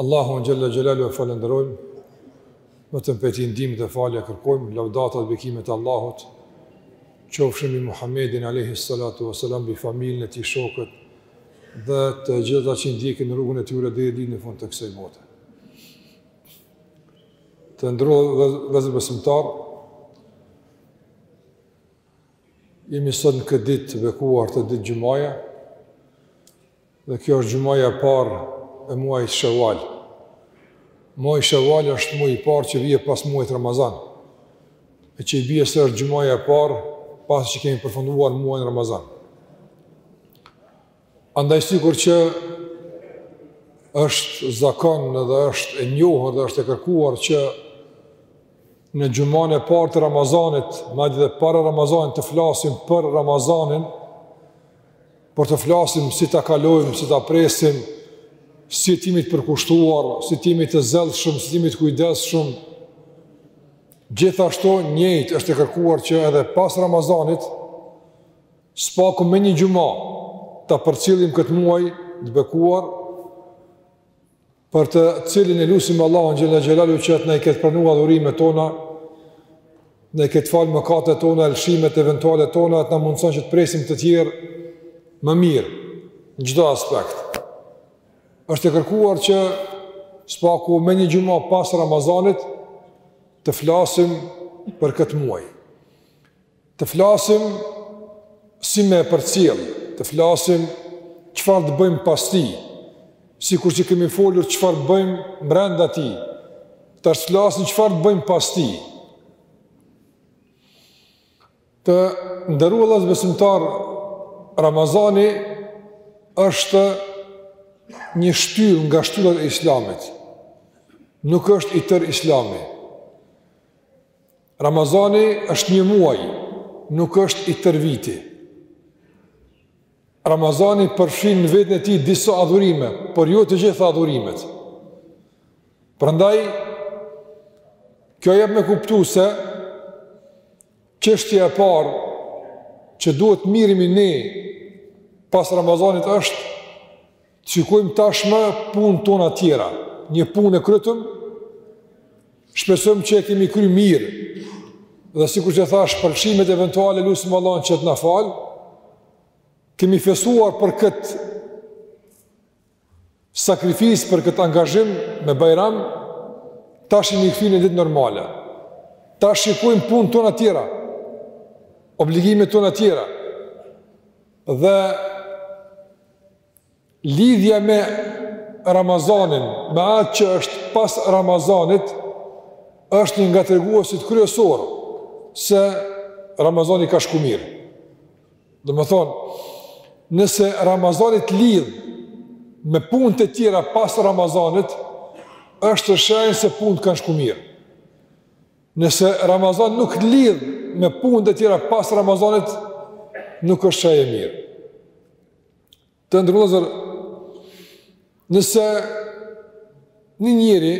Allahun xhel-le xhelaluhu e falenderojmë, vetëm prej tij ndihmë dhe falje kërkojmë, lavdatat dhe bekimet e Allahut qofshin mbi Muhammedin a.s. mbi familjen e tij, shokët dhe të gjithë ata që ndjekin rrugën e tyre deri në fund të kësaj bote. Të nderuar vëllezër besimtarë, jemi sot në këtë ditë të bekuar, ditë xhumaja, Dhe kjo është xhumaja e parë e muajit Sheval. Muaji Sheval është muaji i parë që vjen pas muajit Ramazan. E që i bie se është xhumaja e parë pas që kemi përfunduar muajin Ramazan. Andaj sikur që është zakon dhe është e njohur dhe është e kërkuar që në xhumanë e parë të Ramazanit, madje para Ramazanit të flasim për Ramazanin, për të flasim si ta kalojmë, si ta presim, si të jemi të përkushtuar, si të jemi të zellshëm, si të jemi të kujdesshëm. Gjithashtu njëjtë është e kërkuar që edhe pas Ramazanit së paku me një xhuma ta përcjellim këtë muaj të bekuar për të cilin e lusim Allahun xhel-le xhelaluhu që të na i ketë pranu adhurimet tona, të na i ketë falë mëkatet tona, lëshimet eventuale tona, të na mundëson që të presim të tjerë më mirë, në çdo aspekt. është e kërkuar që së paku me një xhuma pas Ramazanit të flasim për këtë muaj. Të flasim si me e përcjellë, të flasim çfarë të bëjmë pas tij, sikur që kemi folur çfarë të bëjmë mrenda tij, tash të flasim çfarë të bëjmë pas tij. Të nderuar vëllezër besimtarë, Ramazani është një shtyllë nga shtyllat e islamit, nuk është i tërë islami. Ramazani është një muaj, nuk është i tërë viti. Ramazani përfshin në veten e tij disa adhurime, por jo të gjitha adhurimet. Prandaj kjo jep me kuptuar se çështja e parë që duhet merremi ne pas Ramazanit është Të shikojmë tashmë punët tona tjera, një punë e krytëm, shpresojmë që e kemi kry mirë, dhe sikur që thashë, për lëshimet eventuale lusim Allahun që të na falë, kemi festuar për këtë sakrificë, për këtë angazhim me bajram, tash jemi kthy në ditë normale, tash shikojmë punët tona tjera, obligimet tona tjera, Dhe lidhja me Ramazanin, me atë që është pas Ramazanit, është një nga treguesit kryesor se Ramazani ka shku mirë. Domethonë, nëse Ramazani t'lidh me punët e tjera pas Ramazanit, është shenjë se punët kanë shku mirë. Nëse Ramazani nuk lidh me punët e tjera pas Ramazanit, nuk është shej e mirë. Të nderuar vllezër, nëse një njeri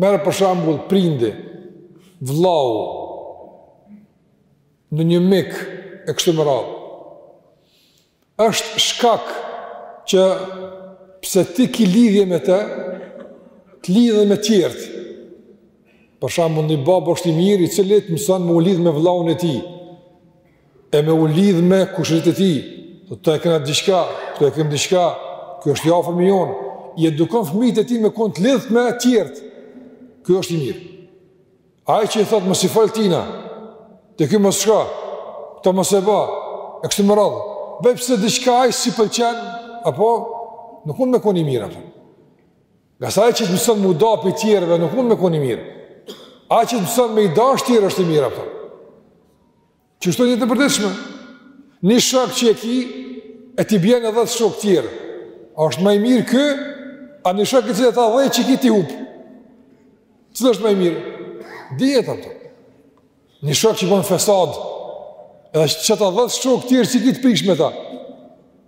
merre për shembull prindi, vllau, ndonjë mik e kështu me radhë, është shkak që pse ti ki lidhje me të, të lidh edhe me tjertë. Për shembull, një babë është i mirë, i cili t'mëson me u lidhë me vllaun e tij, e me u lidhë me kushërit e tij, këtë e kena diçka, këtë e kena diçka, ky është i afërm i jonë, i edukon fëmijët e tij me konë të lidhët me tjertë, ky është i mirë. Ai që i thotë mos i fol këtina, te ky mos shko, këtë mos e ba, e kështu me radhë, veç pse diçka ai s'i pëlqen, apo nuk mund me konë i mirë, apo. Ngase ai që të mëson m'u da prej tjerëve, nuk mund me konë i mirë. Ai që të mëson me i dashtë tjerët është i mirë, apo. Qishtu n'jetë të përditshme, një shok që e ki, e t'i bjen dhetë shokë tjerë. A është ma i mirë ky, a një shok i cili ata dhetë që ki t'i hup. Cili është ma i mirë? Dihet ato. Një shok që bën fesad, edhe qeta dhetë shokë tjerë që ki të prish me ta.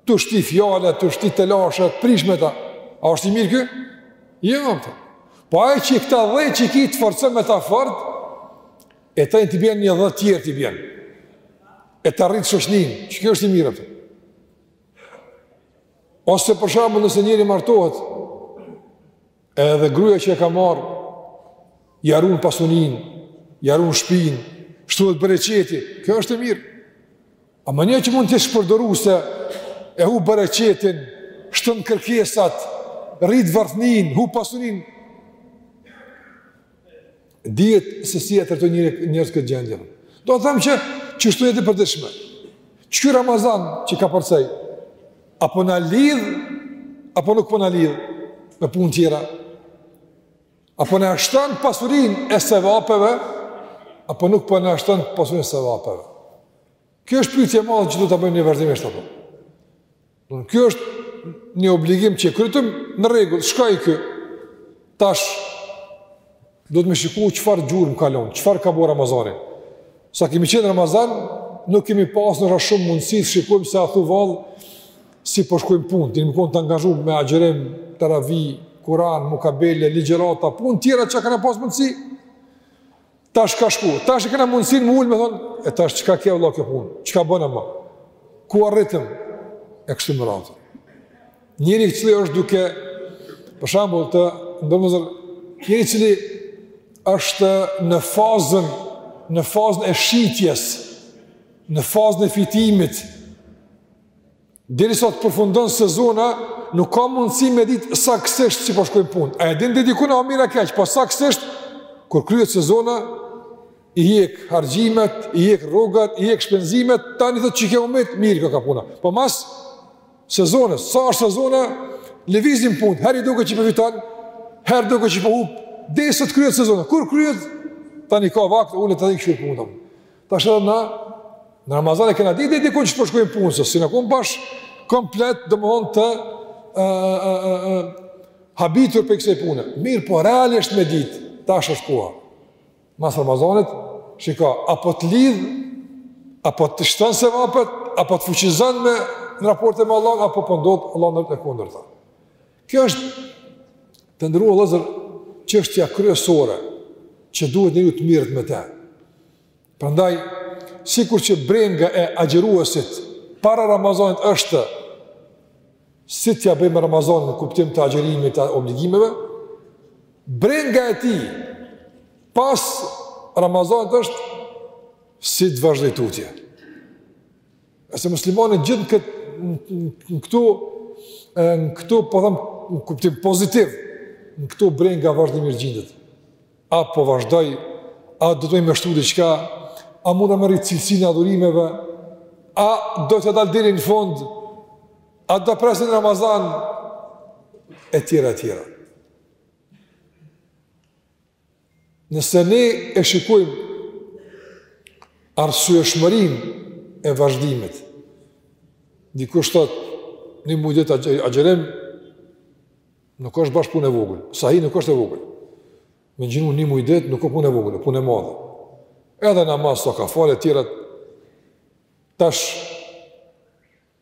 Tu shti fjalë, tu shti telashe, prish me ta. A është i mirë ky? Jo, ato. Po ai që këta dhetë që ki të forcon me ta fardë, E tani t'i bjen një dhetë tjerë t'i bjen. E ta rrit shoqninë, qiky është i mirë ato. Ose për shembull nëse njeri martohet, edhe gruja që e ka marrë, ia run pasuninë, ia run shpinë, shtohet bereqeti, kjo është e mirë. Ama një që mund t'jetë shpërdoruse e hup bereqetin, shton kërkesat, rrit varfninë, hup pasuninë, Dihet se si e trajtojnë njerëzit këtë gjendje. Dua të them që qishtu n'jetë t'përditshme. Qiky Ramazan që kapërcej, a po na lidh, apo nuk po na lidh, me punë tjera, a po na shton pasurinë e sevapeve, apo nuk po na shton pasurinë e sevapeve. Kjo është pyetje e madhe që duhet ta bëjmë ne vazhdimisht ato. Don kjo është një obligim që e krytëm në rregull, shkoi ky. Tash duhet me shiku çfarë gjurmë ka lon, çfarë ka bërë Ramazani. Sa kemi qenë Ramazan, nuk kemi pasur as shumë mundësi të shikojmë se a thu vallë si po shkojnë punët, jemi kon të angazhuar me agjërim, teravi, Kur'an, mukabele, ligjërata, punë tjera që kena pas mundësi. Tash ka shku, tash e kena mundësinë me u ulë me thonë, e tash çka kje vlla kjo punë, çka bëna ma, ku arritëm, e kështu me radhë. Njëri i cili është duke, për shembull të nderum vllezër, njëri i cili është në fazën, në fazën e shitjes, në fazën e fitimit, Derisa të përfundon sezona, nuk ka mundësi me ditë saksisht si po shkojnë punët. A e din ti dikun mirë a keq, po saksisht kur kryhet sezona i hjek harxhimet, i hjek rrogat, i hjek shpenzimet, tani thotë qikjo më met, mirë koka puna. Po mas sezonës, sa është sezona, lëvizin punët, herë duket që po fiton, herë duket që po hup, derisa të kryhet sezona. Kur kryhet, tani ka vakt, ulet e kshyr punën. Tash edhe na, në Ramazan e kena ditë dikun qysh po shkojnë punët, se s'jena kon bash komplet domethonë të e, e, e, e, habitur prej kësaj pune. Mirëpo realisht me ditë, tash është koha. Mas Ramazanit, shiko, a po të lidh, a po t'i shton sevapet, a po të fuqizon në raporte me Allahun, apo po ndodh, po Allahu na rujt, e kundërta. Kjo është të nderuar vllezër çështja kryesore që duhet njeriu të mirret me te. Prandaj, sikur që brenga e agjëruesit para Ramazanit është si t'ia bëjmë Ramazanit në kuptim të agjërimit të obligimeve, brenga e tij pas Ramazanit është si të vazhdojë tutje. E se muslimani gjithë në këtë, në këto, në këto, po them, në kuptim pozitiv, në këto brenga vazhdimisht gjindet. A po vazhdoj, a do të muj me shtu diçka, a muna me rrit cilësinë e adhurimeve, a do t'ia dal deri në fund, a do ta presim Ramazan, e tjera, e tjera. Nëse ne e shikojmë arsyeshmërinë e vazhdimit, dikush thotë, një muj dit agjërim, nuk është bash punë e vogël, sahi nuk është e vogël, me ngjinu një muj dit nuk është punë e vogël, punë e madhe, edhe namazet ka falë e tjera, tash,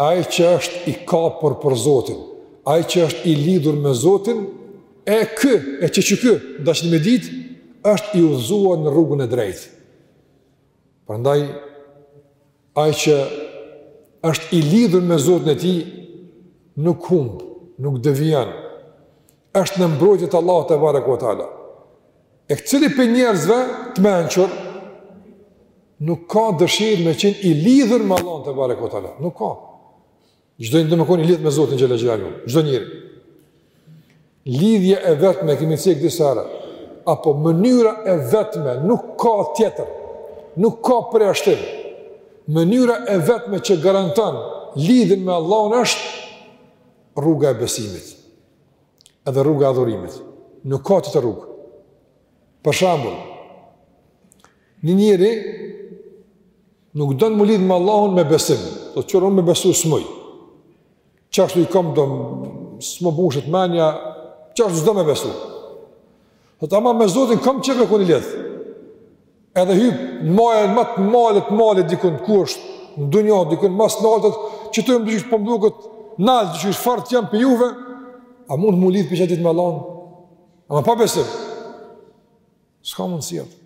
Ai që është i kapur për Zotin, ai që është i lidhur me Zotin, e ky, e qe ky, dashni me ditë, është i udhëzuar në rrugën e drejtë. Prandaj, ai që është i lidhur me Zotin e tij, nuk humb, nuk devijon, është në mbrojtje të Allahut tebareke ue teala. E cili prej njerëzve të mençur, nuk ka dëshirë me qenë i lidhur me Allahun tebareke ue teala. Nuk ka. Çdo njeri do me konë i lidhur me Zotin xhelle xhelaluhu. Çdo njeri. Lidhja e vetme, kemi cekë disa herë, apo mënyra e vetme, nuk ka tjetër, nuk ka përjashtim. Mënyra e vetme që garanton lidhjen me Allahun është rruga e besimit. edhe rruga e adhurimit. Nuk ka tjetër rrugë. Për shambull, një njeri nuk don m'u lidh me Allahun me besim, thotë unë me besu s'muj. Qashtu i kom do s'më mbushet menja, qashtu s'du me besu. Thotë ama me Zotin kom qef me kon i lidhë. Edhe hyp në maje të malit, malit dikun ku është në dunja, dikun ma së nalti, që të më dëgjysh po më duket nalt, që është fort jam prej juve, a mund m'u lidh prej qatit me Allahun? Ama pa besim? S'ka mundësi atë.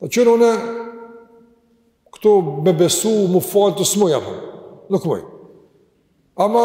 Po që unë këtu me besu, m'u falë s'muj, apo, nuk muj. Ama,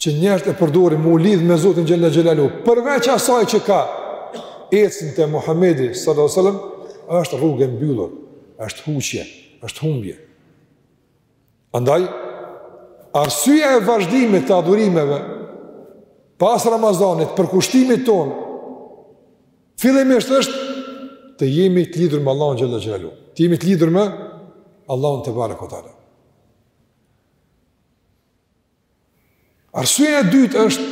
që njerëzit e përdorin me u lidh me Zotin xhelle xhelaluhu, përveç asaj që ka ec në të Muhamedi sallallahu alaihi wasallam, është rrugë e mbyllur, është huqje, është humbje. Andaj arsyeja e vazhdimit të adhurimeve pas Ramazanit, përkushtimit tonë fillimisht është të jemi të lidhur me Allahun xhelle xhelaluhu, të jemi të lidhur me Allahun tebareke ue teala. Arsyeja e dytë është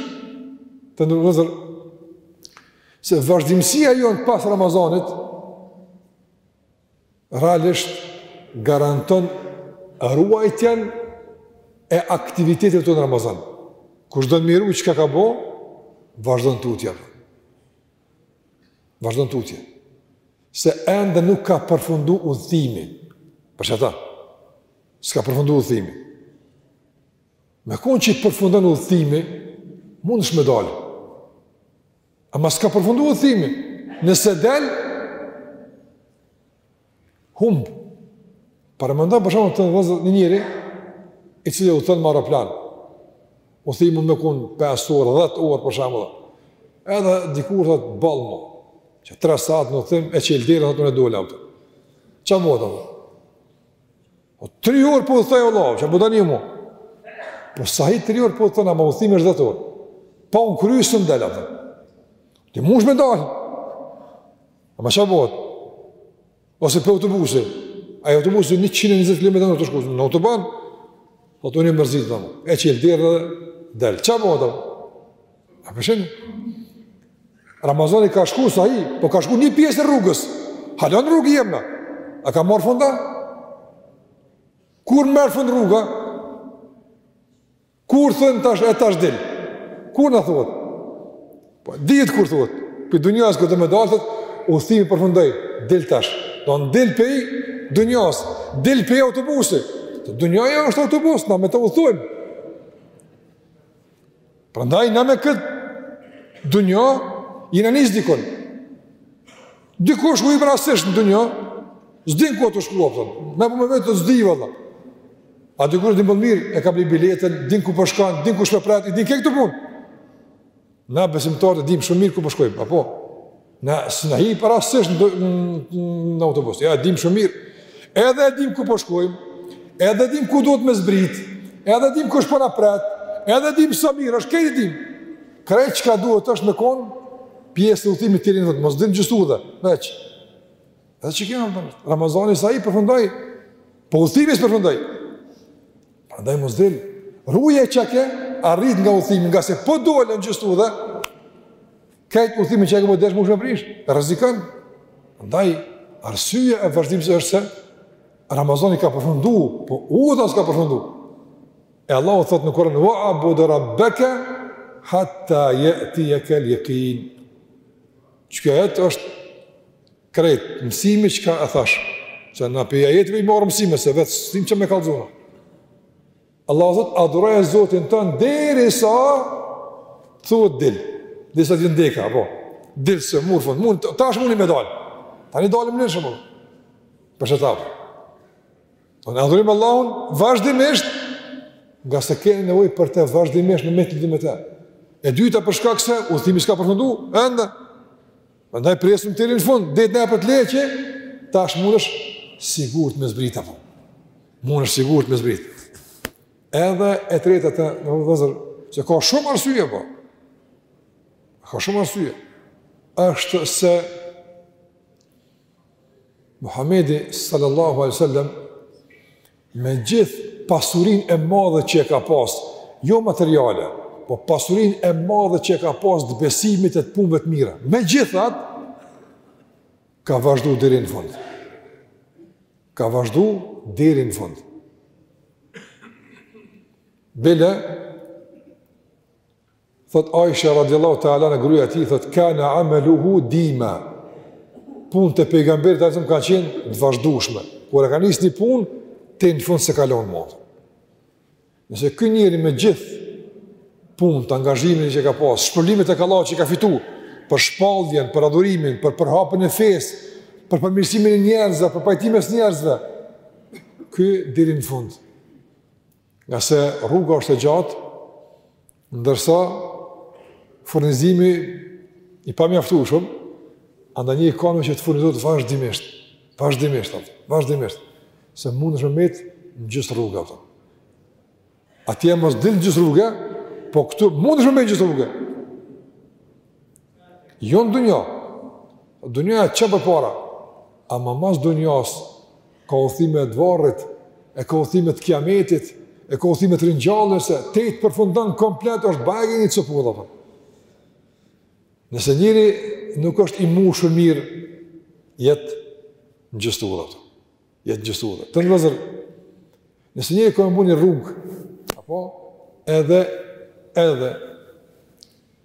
të nderuar se vazhdimësia jonë pas Ramazanit realisht garanton ruajtjen e aktiviteteve tona në Ramazan. Kush do me i ru çka ka bo, vazhdon tutje. Vazhdon tutje. Se ende nuk ka përfundu udhëtimi. Për qata s'ka përfundu udhëtimi. Me konë që i përfundon udhëtimi, mundesh me dalë. Ama s'ka përfundu udhëtimi, nëse del, humb. Paramendoni për shembull vëllezër një njeri, i cili udhëton me aeroplan. Udhëtimi mund me kun 5 orë, 10 orë për shembull. Edhe dikur thotë boll mo, qe 3 sahat në udhëtim, e çel derën e do dal. Çka mo? O po, tri orë po udhëtoj vallah, ça po doni mu? Po sahi tri orë po udhëton, ama udhëtimi është dhetë orë. Pa u kry s'un del a, dhe. Ti mush me dalë. Ama ça bëhet? Ose prej autobusi. Ai autobusi 120 km tu shku, në autoban. Po thu unë u mërzita, dhe. E çil derën dhe del. Ça bëhet, dhe? A po sheh? Ramazani ka shku sahi, po ka shku një pjesë e rrugës. Hala n'rrugë jemë na. A ka marë fund a? Kur merr fund rruga? Kur thonë tash, e tash dil? Kur na thot? Po, ditë kur thot? Prej dunjas ke me dalë, udhëtimi përfundoi, dil tash. Do në dil prej dunjas, dil prej autobusit. Dunjaja është autobus, na me të udhëtojmë. Prandaj na në këtë dunja jena nis dikon. Dikush ku i brasësh në dunja, s'din ku tu shku, apo. Me pa me vetë, thotë s'di valla. A dikush din më mirë, e ka bli biletën, din ku po shkon, din kush po e pret, i din këtë punë. Na besimtarët dim shumë mirë ku po shkojmë, apo? Na s'jena hi për asësh në, në, në autobus, ja, dim shumë mirë, edhe dim ku po shkojmë, edhe dim ku duhet me zbrit, edhe dim kush po na pret, edhe dim sa mirë, është këtë dim. Krejt çka duhet është me kon pjesë e udhëtimit teri në, mos dil n'gjysë udhe, veç. Edhe çka kemi bën. Ramazani sahi përfundoi, po udhëtimi s'përfundoi. Prandaj mos dil. Ruja çka ke arrit nga udhëtimi, ngase po dole n'gjysë udhe. Këtë udhëtim që e ke bërë tashmë mush me prish, rrezikon. Prandaj arsyeja e vazhdimit është se Ramazani ka përfundu, po udha s'ka përfundu. E Allahu thotë në Kur'an, "Wa abud rabbaka hatta ya'tiyaka al-yaqin." Ky ajet është krejt mësimi çka e thash, se na prej ajeteve i marrim mësime se vetë s'dim çka me kallzu na. Allahu thotë, adhuroje Zotin tan, derisa t'thuhet dil, derisa t'vjen deka, apo, dil se mur fund, mund, tash muni me dalë, tani dalim më lëshë, po, për që ta, po, në adhurim Allahun, vazhdimisht, ngase keni nevoj për te vazhdimisht me metë t'lidhun me te, e dyta për shkak se, udhëtimi s'ka përfundu, ende, Prandaj presim deri në fund, deri t'na jepet leje që tash mundesh sigurt me zbrit apo. Mundesh sigurt me zbrit. Edhe e treta të në vllezër, që ka shumë arsye, po. Ka shumë arsye. Ashtë se Muhammedi sallallahu alejhi ve sellem Me gjithë pasurinë e madhe që e ka pas, jo materiale, po pasurinë e madhe që e ka pas të besimit e të punëve të mira. Megjithat, ka vazhdu deri në fund. Ka vazhdu deri në fund. Bile, Thot Aisha radiallahu ta'ala anha gruja e tij, thot kana ameluhu dima, punët e pejgamberit alejhi selam ka qenë të vazhdushme, kur e ka nis një punë, te në fund s'e ka lonë më. Nëse ky njeri me gjithë punët, angazhimin që ka pasë, shpërblimet e shkallat që ka fitu, për shpalljen, për adhurimin, për përhapjen e fesë, për përmirësimin e njerëzve, për pajtimin e njerëzve, ky deri në fund. Ngase rruga është e gjatë, ndërsa furnizimi i pamjaftushëm, andaj njeri ka nevojë që të furnizohet vazhdimisht, vazhdimisht, vazhdimisht, se mundesh me metë në gjysë rruge. Apo? Atje mos dil në gjysë rruge, po këtu mundesh me metë në gjysë rruge. Jo në dunja, dunjaja qe përpara, ama mas dunjas Ka udhëtime të varrit, e ka udhëtime të kiametit, e ka udhëtime të ringjalljes, tej të përfundon komplet është bajagi një copë udhë. Nëse njëri nuk është i mushur mirë, jet në gjysë t'udhës. Jet në gjysë t'udhës. Të në vëzër, nëse njëri ka me bo një rrugë, apo edhe, edhe,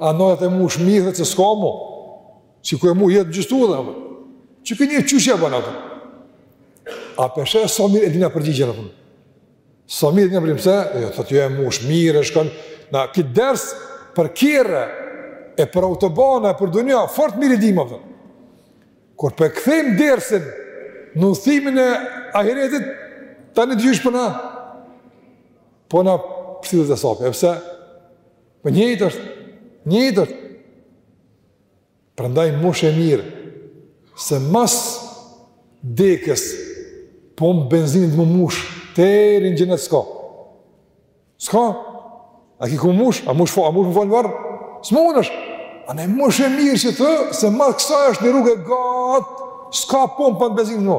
Andaj e mush mirë dhe që s'ka mu? Që ku e me jet n'gjysë t'udhe? Që kë një qyshja e bëna? A peshe e sa mirë e dina përgjigjen, përgjigjen? Sa mirë e dina përgjigjen? Pse? E, jo, të të jo e mush mirë e shkon... Na, këtë ders për kerre e për autobana e për dunja, fort mirë e dima, dhe. Kur po e kthejmë dersin në udhëtimin e ahiretit, tani diqysh po na? Po na vështirësohet, e pse? Po njëjtë është, njëjtë është. Prandaj mushe mirë, se mas dekës, pompë benzinit me mush, teri në xhenet s'ka. S'ka? A ki ku mush? A mujsh fa, m'u falë n'varr? S'munesh. Andaj mushe mirë qetu, se mas kësaj është një rrugë e gatë, s'ka pompa të benzinit më.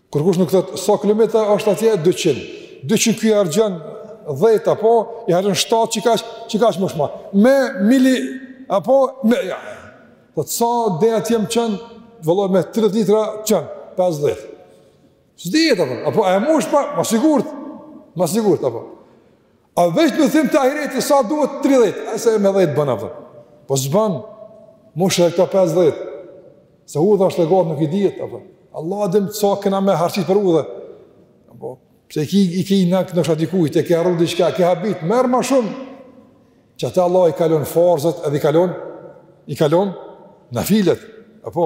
Kërkush nuk thot sa kilometra është atje 200. 200 ky harxhon 10 apo i harxhon 7 çikash, çikash më shumë. Me mili apo me ja. Po sa deri atje më çon, vëllai me 30 litra, çon 50. S'dihet apo, apo e mush pak, më sigurt. Më sigurt apo. A veç n'udhtim t'ahiretit, sa duhet 30, a se me 10 bon, apo. Po s'bon, mos edhe këta 50, se udha është e gatë nuk i dihet, apo. Allahu e di m'së sa kena me harxhit për udhë. Apo, se i ki, i ki në këtë nështë atikuj, e ke harru diçka, ke habit, merr ma shumë. Qata Allahu i kalon farzët edhe i kalon, i kalon nafilet, apo,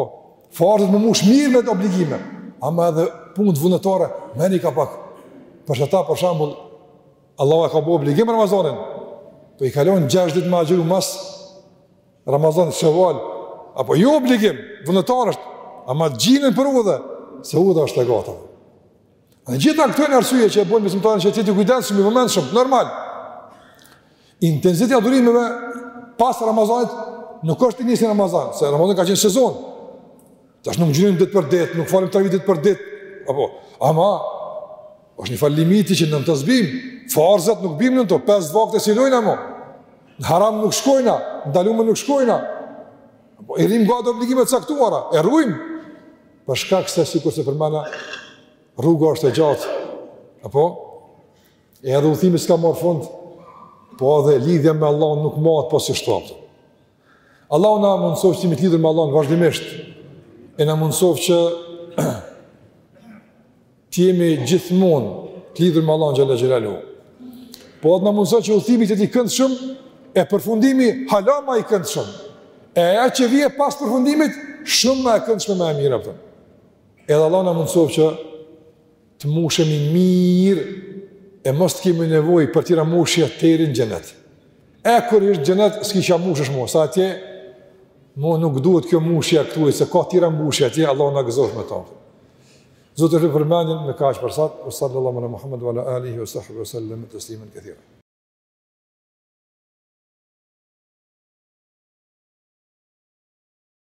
farzet me u mush mirë me to obligime, ama edhe punët vullnetare, me nji ka pak, për qata për shambull, Allahu e ka bo obligim Ramazanin. Po i kalon 6 ditë me agjëru mas Ramazan Sheval. Apo jo obligim, vullnetare është, ama agjinon për udhë, se udha është e gatë. Të gjitha këto janë arsye që e bojn besimtarin që të jetë i kujdesshëm, i vëmendshëm, normal. Intensiteti i adhurimeve pas Ramazanit nuk është i njëjtë si Ramazan, se Ramazani ka qenë sezon. Tash nuk agjinim ditë për ditë, nuk falim teravi ditë për ditë. Apo, ama është njëfar limiti që nën të s'bim, farzat nuk bim nën to, pesë vakte s'i lojna mo. Në haram nuk shkojna, n'ndalume nuk shkojna. Apo, i rrim gati obligimet e caktuara, i rujmë. Për shkak se, sikurse përmena, rruga është e gjatë. Apo, E edhe udhëtimi s'ka marrë fund, po edhe lidhja me Allahun nuk met, po si, kupton. Allahu na mundësoftë që të jemi të lidhur me Allahun vazhdimisht, e na mundësoftë që të jemi gjithmonë të lidhur me Allahun xhele xhelaluhu. Po edhe na mundësoftë që udhëtimi t'jetë i këndshëm, e përfundimi hala ma i këndshëm. E ajo që vje pas përfundimit, shumë ma e këndshme ma e mirë, kupton. Edhe Allahu na mundësoftë që Të mushemi mirë e mos të kemi nevojë për tira mushje deri në xhenet. E kur hish n'xhenet, s'ki çka mushesh mo, se atje, mo nuk duhet kjo mushja këtu, e se ka tira mushje atje, Allahu na gëzoftë me ta. Zoti ju shpërbleftë për vëmendjen, me kaq për sot, ue sallallahu ala Muhammed, ue ala alihi, ue sahbihi, ue selem, teslimen kethira.